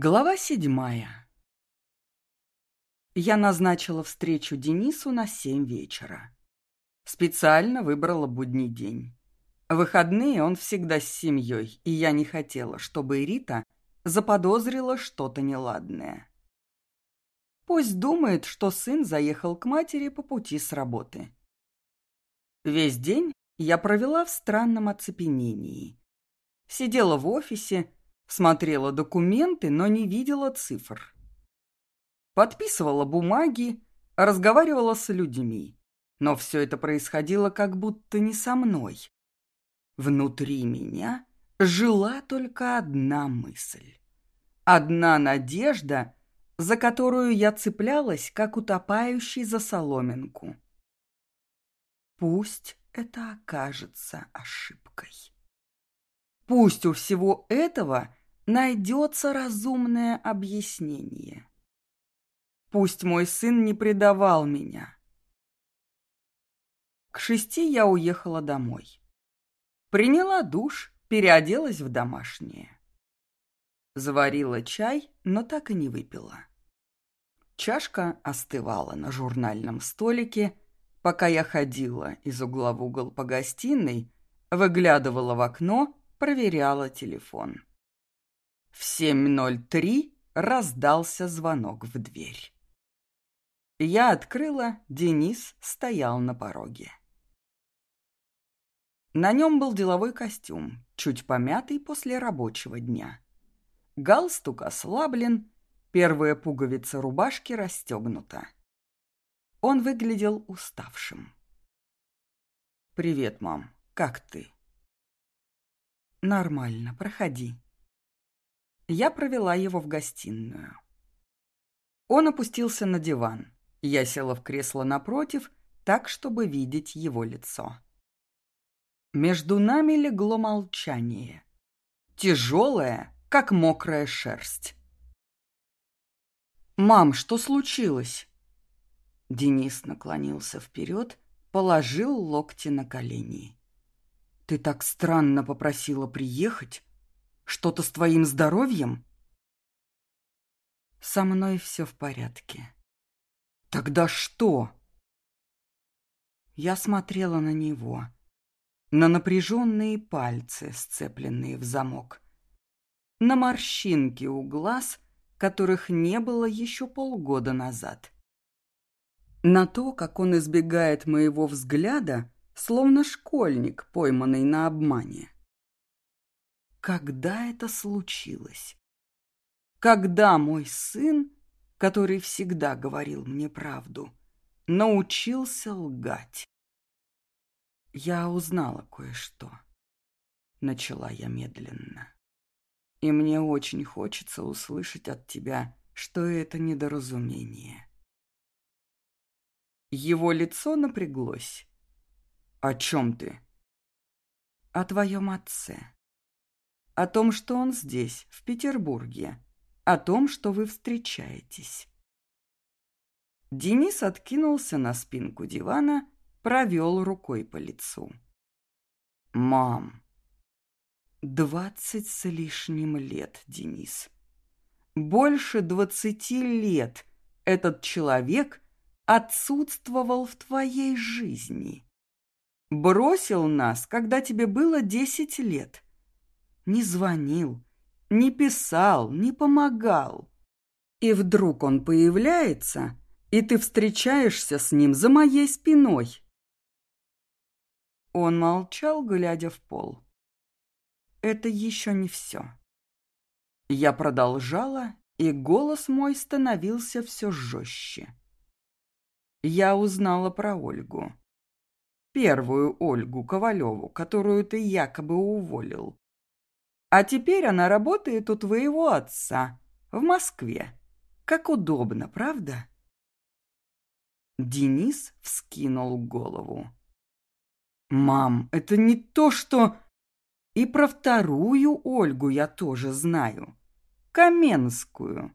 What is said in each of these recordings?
Глава седьмая. Я назначила встречу Денису на семь вечера. Специально выбрала будний день. Выходные он всегда с семьей, и я не хотела, чтобы Рита заподозрила что-то неладное. Пусть думает, что сын заехал к матери по пути с работы. Весь день я провела в странном оцепенении. Сидела в офисе, Смотрела документы, но не видела цифр. Подписывала бумаги, разговаривала с людьми. Но все это происходило как будто не со мной. Внутри меня жила только одна мысль. Одна надежда, за которую я цеплялась, как утопающий за соломинку. Пусть это окажется ошибкой. Пусть у всего этого найдется разумное объяснение. Пусть мой сын не предавал меня. К шести я уехала домой. Приняла душ, переоделась в домашнее. Заварила чай, но так и не выпила. Чашка остывала на журнальном столике, пока я ходила из угла в угол по гостиной, выглядывала в окно, проверяла телефон. В 7.03 раздался звонок в дверь. Я открыла, Денис стоял на пороге. На нем был деловой костюм, чуть помятый после рабочего дня. Галстук ослаблен, первая пуговица рубашки расстегнута. Он выглядел уставшим. «Привет, мам. Как ты?» «Нормально. Проходи». Я провела его в гостиную. Он опустился на диван. Я села в кресло напротив, так, чтобы видеть его лицо. Между нами легло молчание. Тяжелое, как мокрая шерсть. «Мам, что случилось?» Денис наклонился вперед, положил локти на колени. «Ты так странно попросила приехать. Что-то с твоим здоровьем?» «Со мной все в порядке». «Тогда что?» Я смотрела на него, на напряженные пальцы, сцепленные в замок, на морщинки у глаз, которых не было еще полгода назад, на то, как он избегает моего взгляда, словно школьник, пойманный на обмане. Когда это случилось? Когда мой сын, который всегда говорил мне правду, научился лгать? Я узнала кое-что. Начала я медленно. И мне очень хочется услышать от тебя, что это недоразумение. Его лицо напряглось. «О чем ты?» «О твоем отце о том, что он здесь, в Петербурге, о том, что вы встречаетесь. Денис откинулся на спинку дивана, провел рукой по лицу. «Мам, двадцать с лишним лет, Денис. Больше двадцати лет этот человек отсутствовал в твоей жизни. Бросил нас, когда тебе было десять лет» не звонил, не писал, не помогал. И вдруг он появляется, и ты встречаешься с ним за моей спиной. Он молчал, глядя в пол. Это еще не все. Я продолжала, и голос мой становился все жестче. Я узнала про Ольгу. Первую Ольгу Ковалеву, которую ты якобы уволил. А теперь она работает у твоего отца в Москве. Как удобно, правда?» Денис вскинул голову. «Мам, это не то, что...» «И про вторую Ольгу я тоже знаю. Каменскую.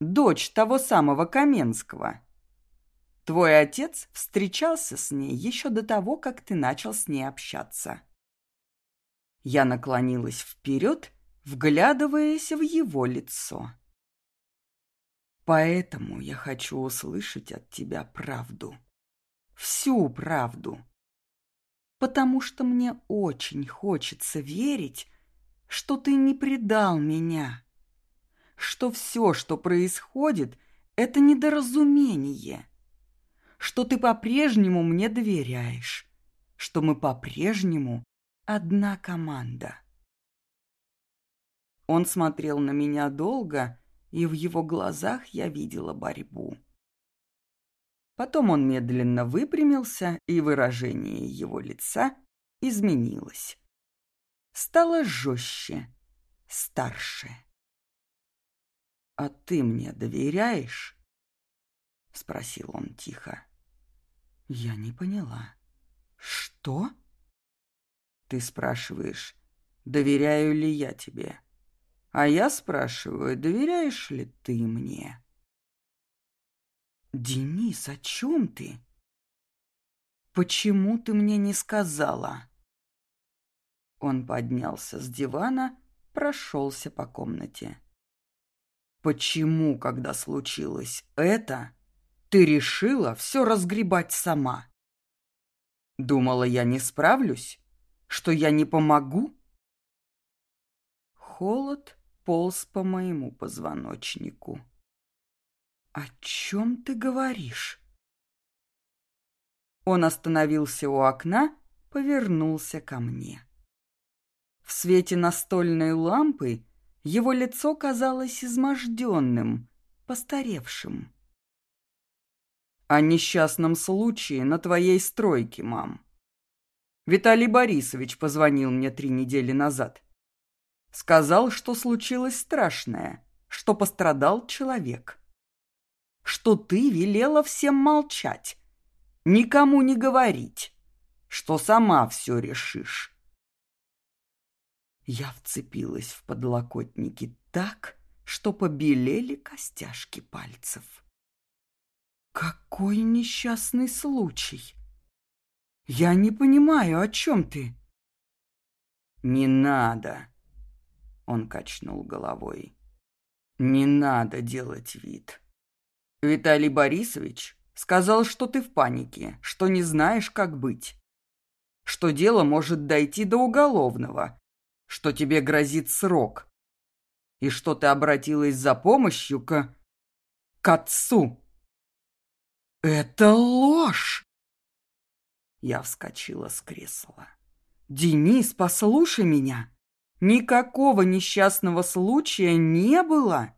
Дочь того самого Каменского. Твой отец встречался с ней еще до того, как ты начал с ней общаться». Я наклонилась вперед, вглядываясь в его лицо. «Поэтому я хочу услышать от тебя правду. Всю правду. Потому что мне очень хочется верить, что ты не предал меня, что все, что происходит, это недоразумение, что ты по-прежнему мне доверяешь, что мы по-прежнему одна команда. Он смотрел на меня долго, и в его глазах я видела борьбу. Потом он медленно выпрямился, и выражение его лица изменилось. Стало жестче, старше. «А ты мне доверяешь?» — спросил он тихо. Я не поняла. «Что?» Ты спрашиваешь, доверяю ли я тебе. А я спрашиваю, доверяешь ли ты мне? Денис, о чем ты? Почему ты мне не сказала? Он поднялся с дивана, прошелся по комнате. Почему, когда случилось это, ты решила все разгребать сама? Думала, я не справлюсь? Что я не помогу? Холод полз по моему позвоночнику. «О чем ты говоришь?» Он остановился у окна, повернулся ко мне. В свете настольной лампы его лицо казалось изможденным, постаревшим. «О несчастном случае на твоей стройке, мам. Виталий Борисович позвонил мне три недели назад. Сказал, что случилось страшное, что пострадал человек. Что ты велела всем молчать, никому не говорить, что сама все решишь. Я вцепилась в подлокотники так, что побелели костяшки пальцев. Какой несчастный случай! «Я не понимаю, о чем ты?» «Не надо!» Он качнул головой. «Не надо делать вид. Виталий Борисович сказал, что ты в панике, что не знаешь, как быть, что дело может дойти до уголовного, что тебе грозит срок, и что ты обратилась за помощью к... к отцу». «Это ложь!» Я вскочила с кресла. «Денис, послушай меня! Никакого несчастного случая не было!»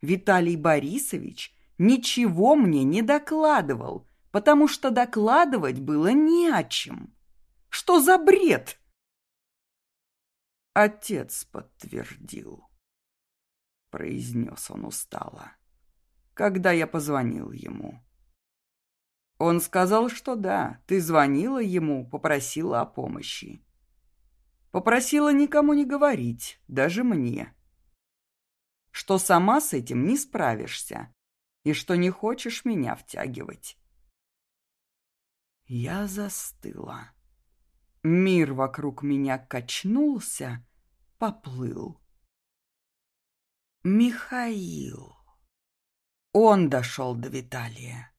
Виталий Борисович ничего мне не докладывал, потому что докладывать было не о чем. Что за бред? Отец подтвердил, произнес он устало, когда я позвонил ему. Он сказал, что да, ты звонила ему, попросила о помощи. Попросила никому не говорить, даже мне. Что сама с этим не справишься и что не хочешь меня втягивать. Я застыла. Мир вокруг меня качнулся, поплыл. Михаил. Он дошел до Виталия.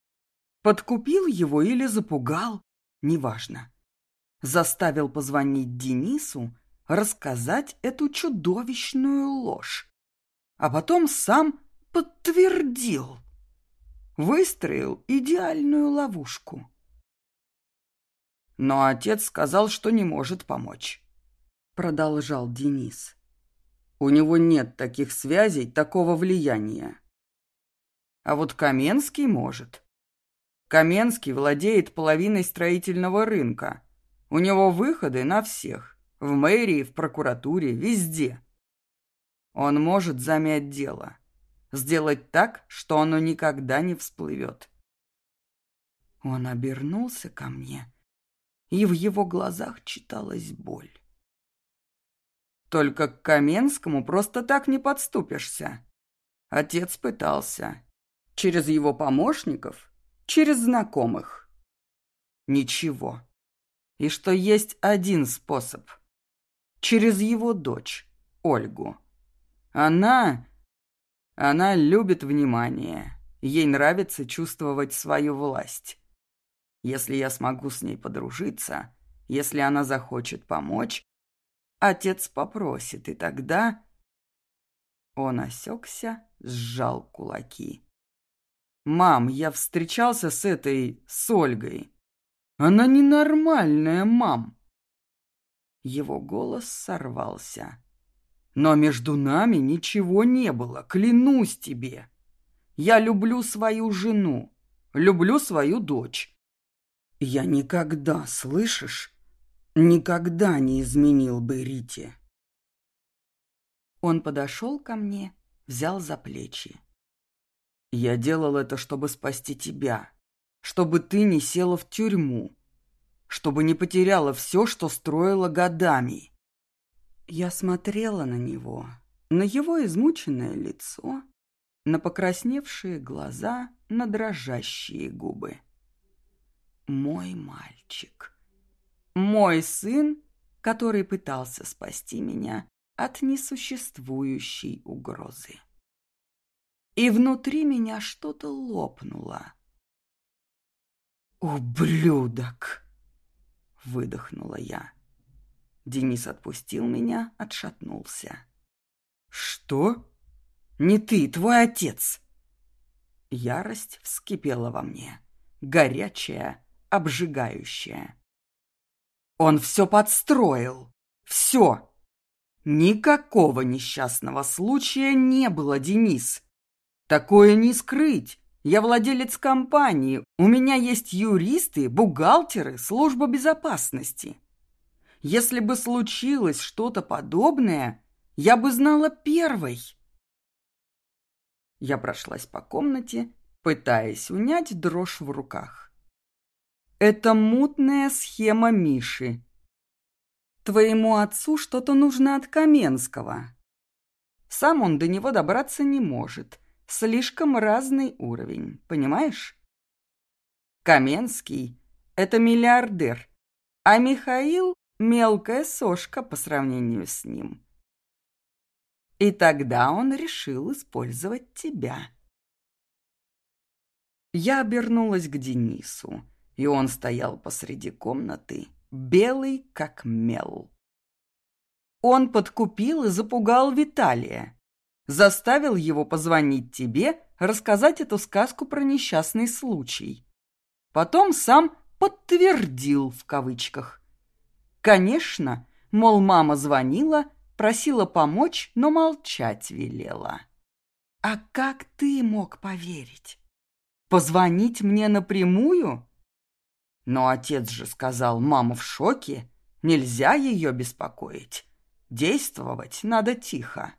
Подкупил его или запугал, неважно. Заставил позвонить Денису, рассказать эту чудовищную ложь. А потом сам подтвердил. Выстроил идеальную ловушку. Но отец сказал, что не может помочь. Продолжал Денис. У него нет таких связей, такого влияния. А вот Каменский может. Каменский владеет половиной строительного рынка. У него выходы на всех. В мэрии, в прокуратуре, везде. Он может замять дело. Сделать так, что оно никогда не всплывет. Он обернулся ко мне, и в его глазах читалась боль. Только к Каменскому просто так не подступишься. Отец пытался. Через его помощников через знакомых. Ничего. И что есть один способ. Через его дочь. Ольгу. Она... Она любит внимание. Ей нравится чувствовать свою власть. Если я смогу с ней подружиться, если она захочет помочь, отец попросит, и тогда... Он осекся, сжал кулаки. «Мам, я встречался с этой... с Ольгой. Она ненормальная, мам!» Его голос сорвался. «Но между нами ничего не было, клянусь тебе. Я люблю свою жену, люблю свою дочь. Я никогда, слышишь, никогда не изменил бы Рите». Он подошел ко мне, взял за плечи. «Я делал это, чтобы спасти тебя, чтобы ты не села в тюрьму, чтобы не потеряла все, что строила годами». Я смотрела на него, на его измученное лицо, на покрасневшие глаза, на дрожащие губы. Мой мальчик, мой сын, который пытался спасти меня от несуществующей угрозы. И внутри меня что-то лопнуло. «Ублюдок!» — выдохнула я. Денис отпустил меня, отшатнулся. «Что? Не ты, твой отец!» Ярость вскипела во мне, горячая, обжигающая. «Он все подстроил! Все!» Никакого несчастного случая не было, Денис. Такое не скрыть. Я владелец компании, у меня есть юристы, бухгалтеры, служба безопасности. Если бы случилось что-то подобное, я бы знала первой. Я прошлась по комнате, пытаясь унять дрожь в руках. Это мутная схема Миши, Твоему отцу что-то нужно от Каменского. Сам он до него добраться не может. Слишком разный уровень, понимаешь? Каменский — это миллиардер, а Михаил — мелкая сошка по сравнению с ним. И тогда он решил использовать тебя. Я обернулась к Денису, и он стоял посреди комнаты, белый как мел. Он подкупил и запугал Виталия. Заставил его позвонить тебе, рассказать эту сказку про несчастный случай. Потом сам «подтвердил» в кавычках. Конечно, мол, мама звонила, просила помочь, но молчать велела. А как ты мог поверить? Позвонить мне напрямую? Но отец же сказал, мама в шоке, нельзя ее беспокоить. Действовать надо тихо.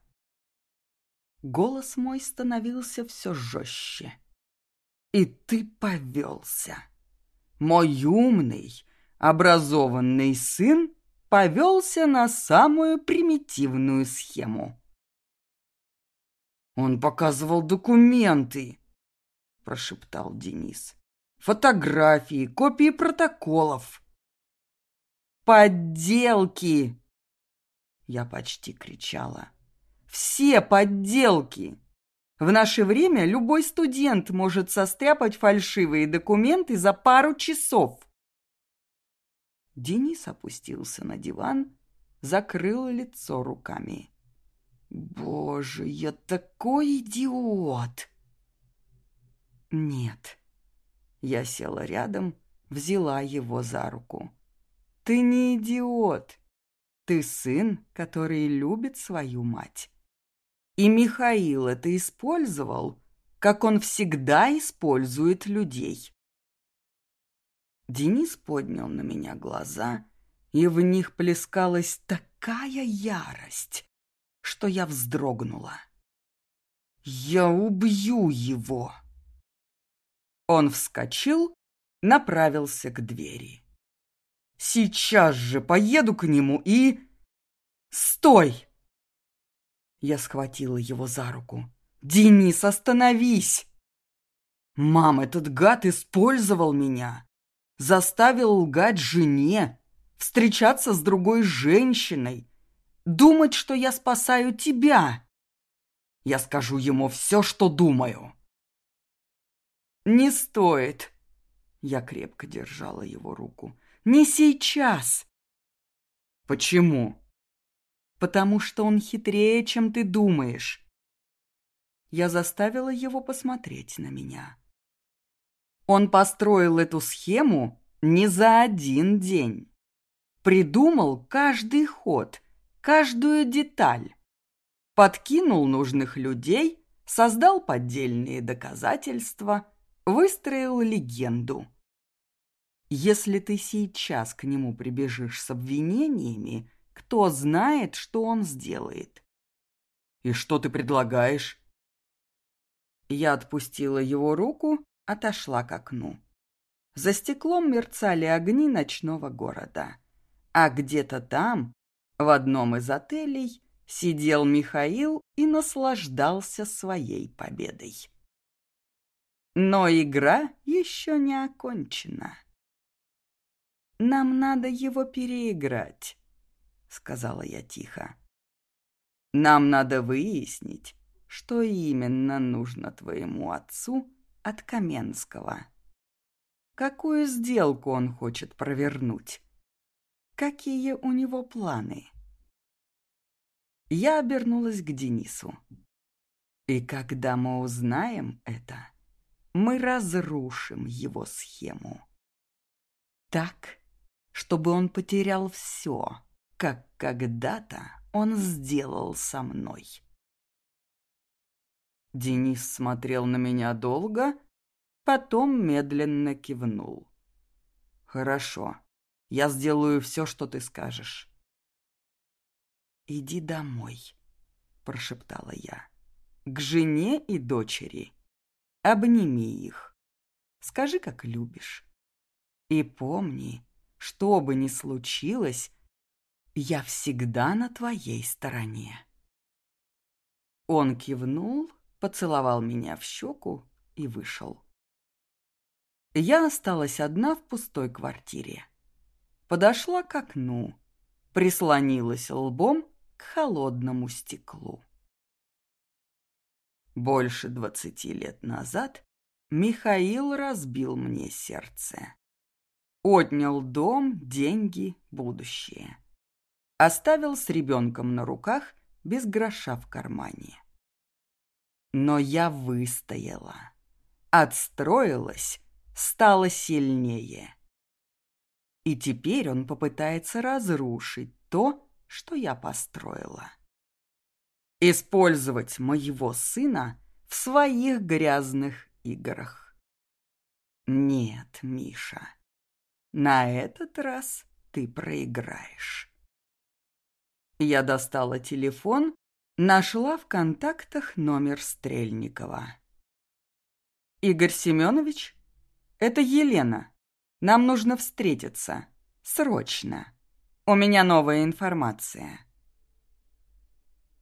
Голос мой становился все жестче. И ты повелся. Мой умный, образованный сын повелся на самую примитивную схему. «Он показывал документы», — прошептал Денис фотографии, копии протоколов. «Подделки!» Я почти кричала. «Все подделки!» В наше время любой студент может состряпать фальшивые документы за пару часов. Денис опустился на диван, закрыл лицо руками. «Боже, я такой идиот!» «Нет, я села рядом, взяла его за руку. «Ты не идиот. Ты сын, который любит свою мать. И Михаил это использовал, как он всегда использует людей». Денис поднял на меня глаза, и в них плескалась такая ярость, что я вздрогнула. «Я убью его!» Он вскочил, направился к двери. «Сейчас же поеду к нему и...» «Стой!» Я схватила его за руку. «Денис, остановись!» «Мам, этот гад использовал меня, заставил лгать жене, встречаться с другой женщиной, Думать, что я спасаю тебя. Я скажу ему все, что думаю. Не стоит. Я крепко держала его руку. Не сейчас. Почему? Потому что он хитрее, чем ты думаешь. Я заставила его посмотреть на меня. Он построил эту схему не за один день. Придумал каждый ход, каждую деталь. Подкинул нужных людей, создал поддельные доказательства, выстроил легенду. Если ты сейчас к нему прибежишь с обвинениями, кто знает, что он сделает? И что ты предлагаешь? Я отпустила его руку, отошла к окну. За стеклом мерцали огни ночного города. А где-то там, в одном из отелей, сидел Михаил и наслаждался своей победой. Но игра еще не окончена. «Нам надо его переиграть», — сказала я тихо. «Нам надо выяснить, что именно нужно твоему отцу от Каменского. Какую сделку он хочет провернуть? Какие у него планы?» Я обернулась к Денису. «И когда мы узнаем это, мы разрушим его схему. Так, чтобы он потерял все, как когда-то он сделал со мной. Денис смотрел на меня долго, потом медленно кивнул. «Хорошо, я сделаю все, что ты скажешь». «Иди домой», — прошептала я, — «к жене и дочери. Обними их. Скажи, как любишь. И помни, что бы ни случилось, я всегда на твоей стороне. Он кивнул, поцеловал меня в щеку и вышел. Я осталась одна в пустой квартире. Подошла к окну, прислонилась лбом к холодному стеклу. Больше двадцати лет назад Михаил разбил мне сердце. Отнял дом, деньги, будущее. Оставил с ребенком на руках, без гроша в кармане. Но я выстояла. Отстроилась, стала сильнее. И теперь он попытается разрушить то, что я построила. Использовать моего сына в своих грязных играх. Нет, Миша, на этот раз ты проиграешь. Я достала телефон, нашла в контактах номер Стрельникова. «Игорь Семенович, это Елена. Нам нужно встретиться. Срочно. У меня новая информация».